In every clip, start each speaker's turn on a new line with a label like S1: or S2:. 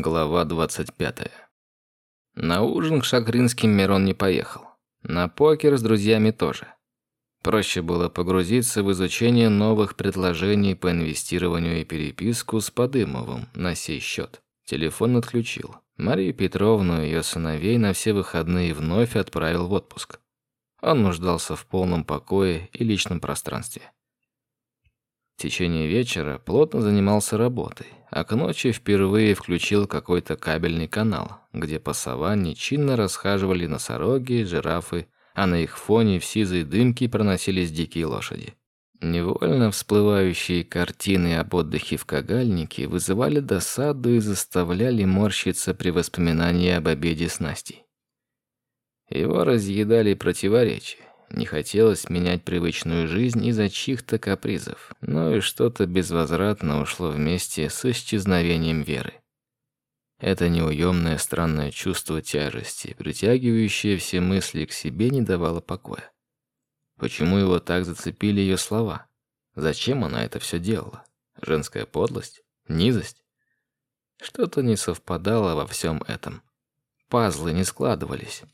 S1: Глава 25. На ужин к Шакринским Мирон не поехал. На покер с друзьями тоже. Проще было погрузиться в изучение новых предложений по инвестированию и переписку с Подымовым на сей счет. Телефон отключил. Марию Петровну и ее сыновей на все выходные вновь отправил в отпуск. Он нуждался в полном покое и личном пространстве. В течение вечера плотно занимался работой, а к ночи впервые включил какой-то кабельный канал, где по саванне чинно расхаживали носороги, жирафы, а на их фоне в сизой дымке проносились дикие лошади. Невольно всплывающие картины об отдыхе в Кагальнике вызывали досаду и заставляли морщиться при воспоминании об обеде с Настей. Его разъедали противоречия. Не хотелось менять привычную жизнь из-за чьих-то капризов, но и что-то безвозвратно ушло вместе с исчезновением веры. Это неуемное странное чувство тяжести, притягивающее все мысли к себе, не давало покоя. Почему его так зацепили ее слова? Зачем она это все делала? Женская подлость? Низость? Что-то не совпадало во всем этом. Пазлы не складывались.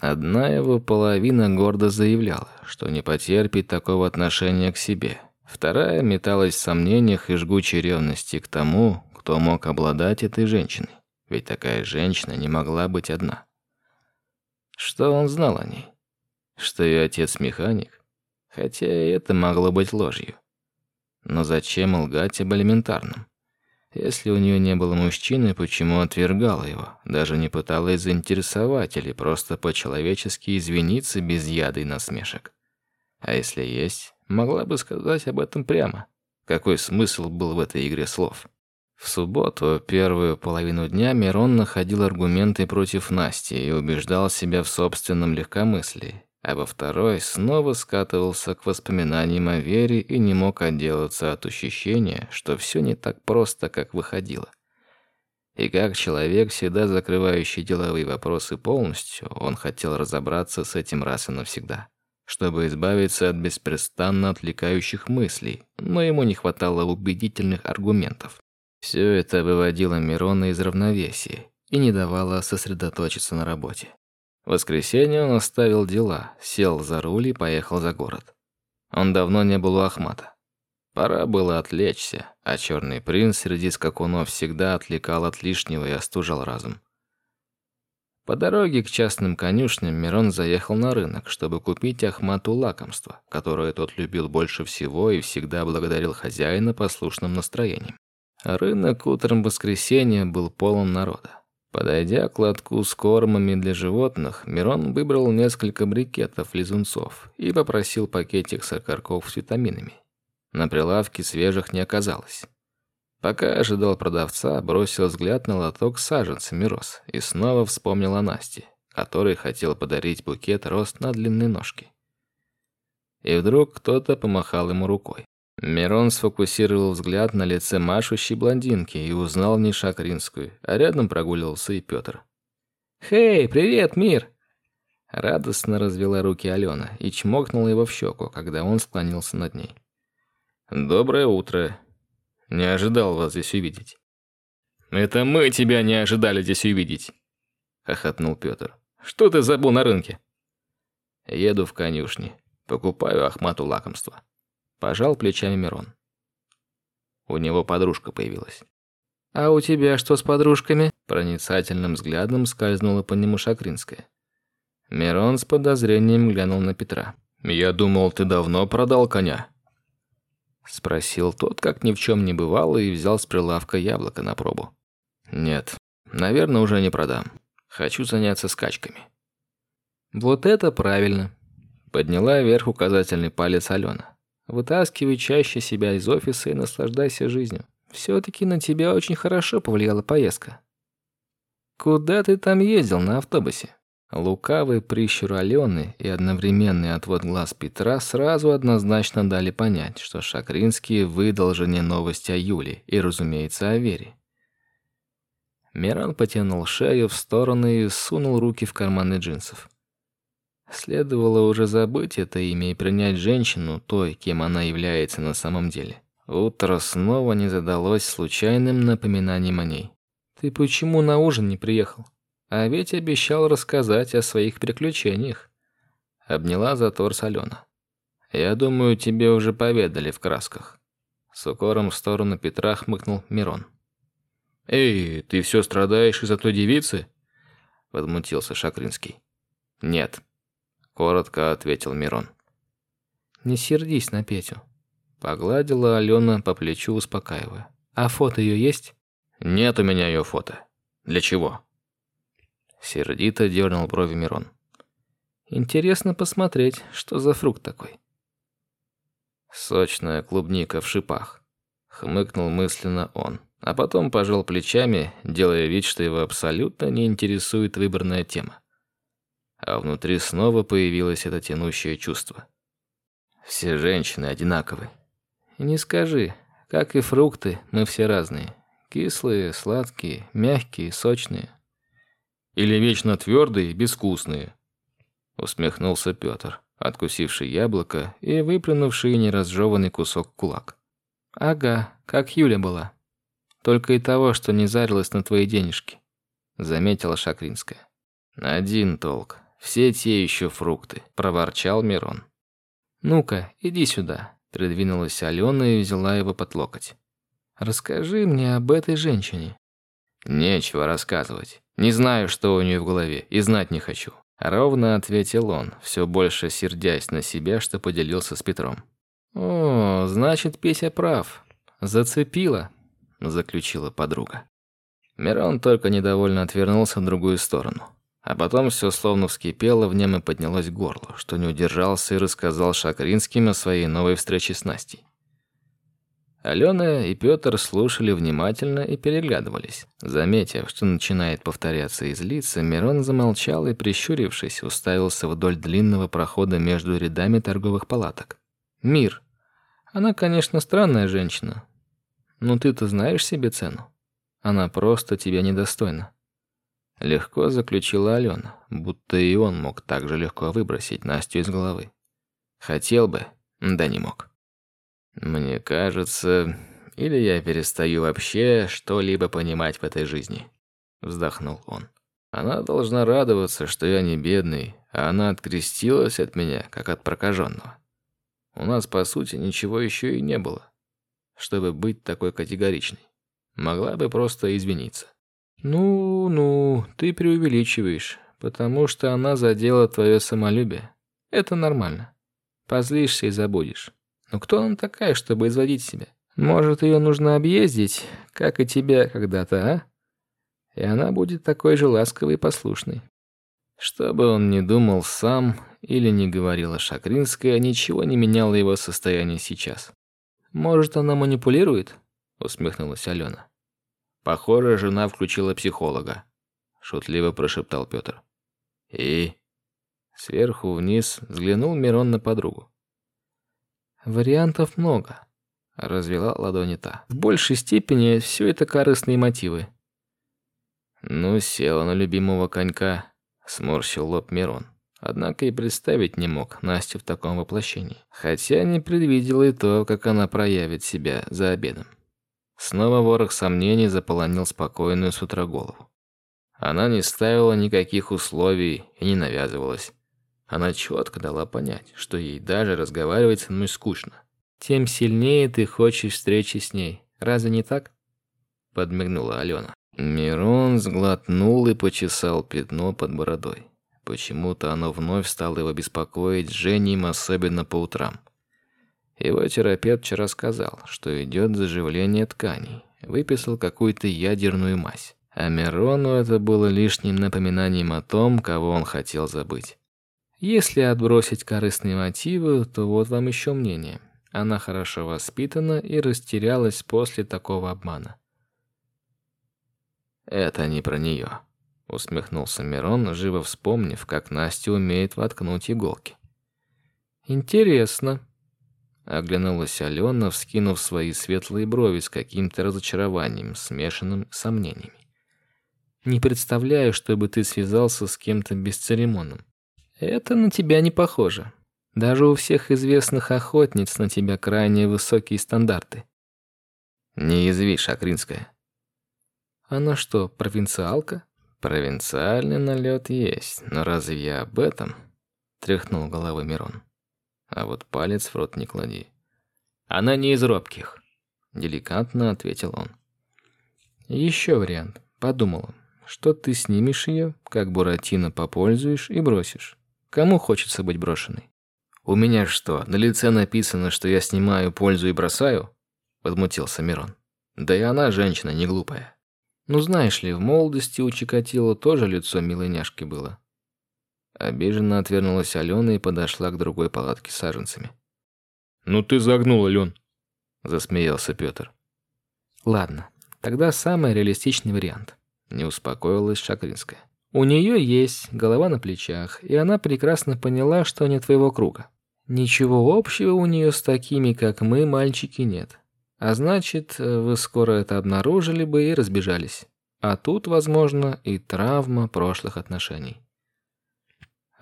S1: Одна его половина гордо заявляла, что не потерпит такого отношения к себе. Вторая металась в сомнениях и жгучей ревности к тому, кто мог обладать этой женщиной. Ведь такая женщина не могла быть одна. Что он знал о ней? Что ее отец механик? Хотя это могло быть ложью. Но зачем лгать об элементарном? Если у нее не было мужчины, почему отвергала его? Даже не пыталась заинтересовать или просто по-человечески извиниться без яда и насмешек. А если есть, могла бы сказать об этом прямо. Какой смысл был в этой игре слов? В субботу, первую половину дня, Мирон находил аргументы против Насти и убеждал себя в собственном легкомыслии а во второй снова скатывался к воспоминаниям о Вере и не мог отделаться от ощущения, что все не так просто, как выходило. И как человек, всегда закрывающий деловые вопросы полностью, он хотел разобраться с этим раз и навсегда, чтобы избавиться от беспрестанно отвлекающих мыслей, но ему не хватало убедительных аргументов. Все это выводило Мирона из равновесия и не давало сосредоточиться на работе. В воскресенье он оставил дела, сел за руль и поехал за город. Он давно не был у Ахмата. Пора было отвлечься, а черный принц среди скакунов всегда отвлекал от лишнего и остужал разум. По дороге к частным конюшням Мирон заехал на рынок, чтобы купить Ахмату лакомство, которое тот любил больше всего и всегда благодарил хозяина послушным настроением. Рынок утром воскресенья был полон народа. Подойдя к лотку с кормами для животных, Мирон выбрал несколько брикетов лизунцов и попросил пакетик с окорков с витаминами. На прилавке свежих не оказалось. Пока ожидал продавца, бросил взгляд на лоток с саженцами роз и снова вспомнил о Насте, которой хотел подарить букет роз на длинной ножке. И вдруг кто-то помахал ему рукой. Мирон сфокусировал взгляд на лице машущей блондинки и узнал не Шакринскую, а рядом прогуливался и Петр. «Хей, привет, мир!» Радостно развела руки Алена и чмокнула его в щеку, когда он склонился над ней. «Доброе утро. Не ожидал вас здесь увидеть». «Это мы тебя не ожидали здесь увидеть», — хохотнул Петр. «Что ты забыл на рынке?» «Еду в конюшни. Покупаю Ахмату лакомство». Пожал плечами Мирон. У него подружка появилась. «А у тебя что с подружками?» Проницательным взглядом скользнула по нему Шакринская. Мирон с подозрением глянул на Петра. «Я думал, ты давно продал коня?» Спросил тот, как ни в чем не бывало, и взял с прилавка яблоко на пробу. «Нет, наверное, уже не продам. Хочу заняться скачками». «Вот это правильно!» Подняла вверх указательный палец Алена. Вытаскивай чаще себя из офиса и наслаждайся жизнью. Все-таки на тебя очень хорошо повлияла поездка. Куда ты там ездил на автобусе? Лукавый прищур Алены и одновременный отвод глаз Петра сразу однозначно дали понять, что Шакринский выдал жене новость о Юле и, разумеется, о Вере. Мирон потянул шею в сторону и сунул руки в карманы джинсов. Следовало уже забыть это имя и принять женщину той, кем она является на самом деле. Утро снова не задалось случайным напоминанием о ней. Ты почему на ужин не приехал? А ведь обещал рассказать о своих приключениях. Обняла за торс Алена. Я думаю, тебе уже поведали в красках. С укором в сторону Петра хмыкнул Мирон. Эй, ты все страдаешь из-за той девицы? Возмутился Шакринский. Нет, коротко ответил Мирон. Не сердись на Петю. Погладила Алена по плечу, успокаивая. А фото ее есть? Нет у меня ее фото. Для чего? Сердито дернул брови Мирон. Интересно посмотреть, что за фрукт такой. Сочная клубника в шипах. Хмыкнул мысленно он, а потом пожал плечами, делая вид, что его абсолютно не интересует выбранная тема. А внутри снова появилось это тянущее чувство. Все женщины одинаковы. Не скажи, как и фрукты, мы все разные. Кислые, сладкие, мягкие, сочные. Или вечно твердые, безвкусные. Усмехнулся Петр, откусивший яблоко и выплюнувший неразжеванный кусок кулак. Ага, как Юля была. Только и того, что не зарилась на твои денежки, заметила Шакринская. Один толк. Все те еще фрукты, проворчал Мирон. Ну-ка, иди сюда, придвинулась Алена и взяла его под локоть. Расскажи мне об этой женщине. Нечего рассказывать. Не знаю, что у нее в голове, и знать не хочу. Ровно ответил он, все больше сердясь на себя, что поделился с Петром. О, значит, Петя прав. Зацепила, заключила подруга. Мирон только недовольно отвернулся в другую сторону. А потом все словно вскипело в нем и поднялось к горлу, что не удержался и рассказал Шакринским о своей новой встрече с Настей. Алена и Петр слушали внимательно и переглядывались. Заметив, что начинает повторяться и злиться, Мирон замолчал и, прищурившись, уставился вдоль длинного прохода между рядами торговых палаток. «Мир. Она, конечно, странная женщина. Но ты-то знаешь себе цену. Она просто тебя недостойна». Легко заключила Алена, будто и он мог так же легко выбросить Настю из головы. Хотел бы, да не мог. Мне кажется, или я перестаю вообще что-либо понимать в этой жизни, вздохнул он. Она должна радоваться, что я не бедный, а она открестилась от меня, как от прокаженного. У нас, по сути, ничего еще и не было, чтобы быть такой категоричной. Могла бы просто извиниться. Ну, ну, ты преувеличиваешь, потому что она задела твое самолюбие. Это нормально. Позлишься и забудешь. Но кто она такая, чтобы изводить себя? Может, ее нужно объездить, как и тебя когда-то, а? И она будет такой же ласковой и послушной. Что бы он ни думал сам или не говорила Шакринская, ничего не меняло его состояние сейчас. Может, она манипулирует? усмехнулась Алена. Похоже, жена включила психолога, шутливо прошептал Петр. И сверху вниз взглянул Мирон на подругу. Вариантов много, развела ладони та. В большей степени все это корыстные мотивы. Ну, села на любимого конька, сморщил лоб Мирон. Однако и представить не мог Настю в таком воплощении, хотя не предвидел и то, как она проявит себя за обедом. Снова ворох сомнений заполонил спокойную с утра голову. Она не ставила никаких условий и не навязывалась. Она четко дала понять, что ей даже разговаривать со мной скучно. Тем сильнее ты хочешь встречи с ней. Разве не так? Подмигнула Алена. Мирон сглотнул и почесал пятно под бородой. Почему-то оно вновь стало его беспокоить Женей, особенно по утрам. Его терапевт вчера сказал, что идет заживление тканей. Выписал какую-то ядерную мазь. А Мирону это было лишним напоминанием о том, кого он хотел забыть. Если отбросить корыстные мотивы, то вот вам еще мнение. Она хорошо воспитана и растерялась после такого обмана. Это не про нее, усмехнулся Мирон, живо вспомнив, как Настя умеет воткнуть иголки. Интересно, оглянулась Алена, вскинув свои светлые брови с каким-то разочарованием, смешанным с сомнениями. Не представляю, чтобы ты связался с кем-то бесцеремонным. Это на тебя не похоже. Даже у всех известных охотниц на тебя крайне высокие стандарты. Не язви, Шакринская. Она что, провинциалка? Провинциальный налет есть, но разве я об этом? Тряхнул головой Мирон. А вот палец в рот не клади. Она не из робких, деликатно ответил он. Еще вариант. Подумала, что ты снимешь ее, как Буратино попользуешь и бросишь. Кому хочется быть брошенной? У меня что, на лице написано, что я снимаю, пользу и бросаю? Возмутился Мирон. Да и она женщина не глупая. Ну знаешь ли, в молодости у Чикатило тоже лицо милой няшки было. Обиженно отвернулась Алена и подошла к другой палатке с саженцами. «Ну ты загнул, Ален!» – засмеялся Петр. «Ладно, тогда самый реалистичный вариант», – не успокоилась Шакринская. «У нее есть голова на плечах, и она прекрасно поняла, что не твоего круга. Ничего общего у нее с такими, как мы, мальчики, нет. А значит, вы скоро это обнаружили бы и разбежались. А тут, возможно, и травма прошлых отношений.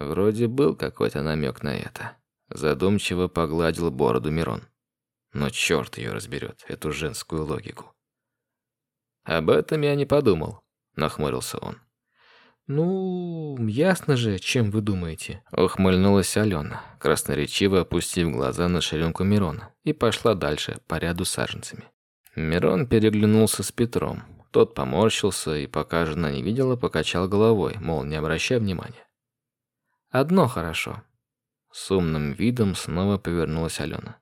S1: Вроде был какой-то намек на это. Задумчиво погладил бороду Мирон. Но черт ее разберет, эту женскую логику. Об этом я не подумал, нахмурился он. «Ну, ясно же, чем вы думаете», — ухмыльнулась Алена, красноречиво опустив глаза на ширинку Мирона, и пошла дальше, по ряду саженцами. Мирон переглянулся с Петром. Тот поморщился и, пока жена не видела, покачал головой, мол, не обращай внимания. «Одно хорошо». С умным видом снова повернулась Алена.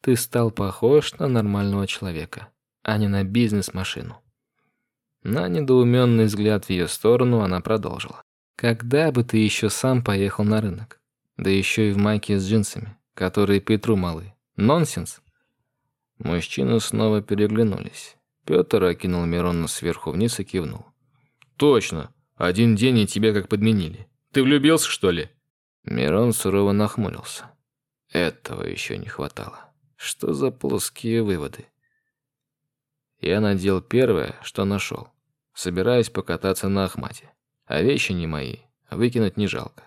S1: «Ты стал похож на нормального человека, а не на бизнес-машину». На недоуменный взгляд в ее сторону она продолжила. «Когда бы ты еще сам поехал на рынок? Да еще и в майке с джинсами, которые Петру малы. Нонсенс!» Мужчины снова переглянулись. Петр окинул Мирона сверху вниз и кивнул. «Точно! Один день и тебя как подменили. Ты влюбился, что ли?» Мирон сурово нахмурился. Этого еще не хватало. Что за плоские выводы? Я надел первое, что нашел. Собираюсь покататься на Ахмате. А вещи не мои, выкинуть не жалко.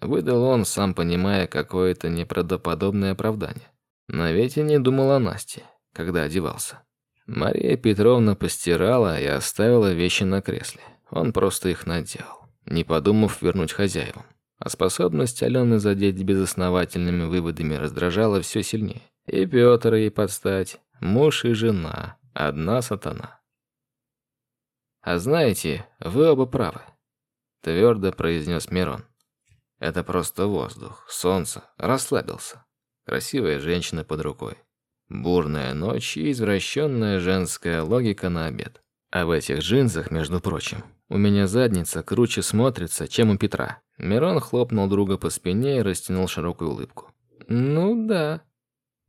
S1: Выдал он, сам понимая какое-то неправдоподобное оправдание. Но ведь и не думал о Насте, когда одевался. Мария Петровна постирала и оставила вещи на кресле. Он просто их надел, не подумав вернуть хозяевам. А способность Алены задеть безосновательными выводами раздражала все сильнее. И Петр ей подстать, муж и жена, одна сатана. «А знаете, вы оба правы», — твердо произнес Мирон. «Это просто воздух, солнце, расслабился. Красивая женщина под рукой. Бурная ночь и извращенная женская логика на обед. А в этих джинсах, между прочим, у меня задница круче смотрится, чем у Петра». Мирон хлопнул друга по спине и растянул широкую улыбку. «Ну да»,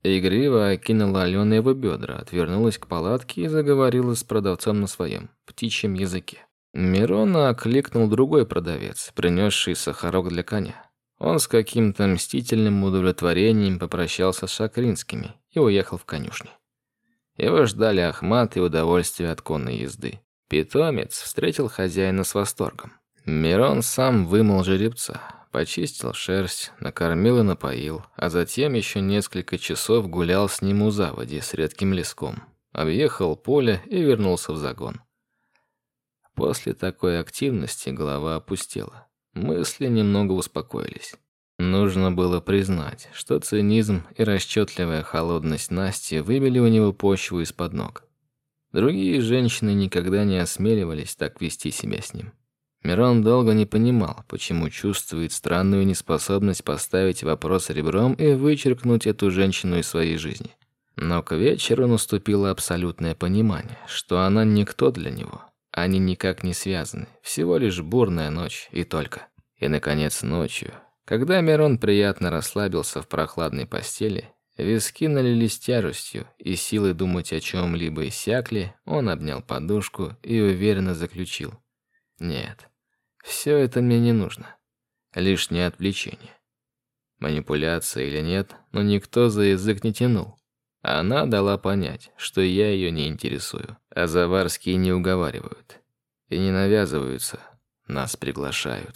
S1: Игриво окинула Алена его бедра, отвернулась к палатке и заговорила с продавцом на своем, птичьем языке. Мирона окликнул другой продавец, принесший сахарок для коня. Он с каким-то мстительным удовлетворением попрощался с Шакринскими и уехал в конюшню. Его ждали Ахмат и удовольствие от конной езды. Питомец встретил хозяина с восторгом. Мирон сам вымыл жеребца, Почистил шерсть, накормил и напоил, а затем еще несколько часов гулял с ним у заводи с редким леском. Объехал поле и вернулся в загон. После такой активности голова опустела. Мысли немного успокоились. Нужно было признать, что цинизм и расчетливая холодность Насти выбили у него почву из-под ног. Другие женщины никогда не осмеливались так вести себя с ним. Мирон долго не понимал, почему чувствует странную неспособность поставить вопрос ребром и вычеркнуть эту женщину из своей жизни. Но к вечеру наступило абсолютное понимание, что она никто для него. Они никак не связаны, всего лишь бурная ночь и только. И, наконец, ночью, когда Мирон приятно расслабился в прохладной постели, виски налились тяжестью, и силы думать о чем-либо иссякли, он обнял подушку и уверенно заключил. «Нет, все это мне не нужно. Лишнее отвлечение. Манипуляция или нет, но никто за язык не тянул. Она дала понять, что я ее не интересую, а Заварские не уговаривают. И не навязываются, нас приглашают.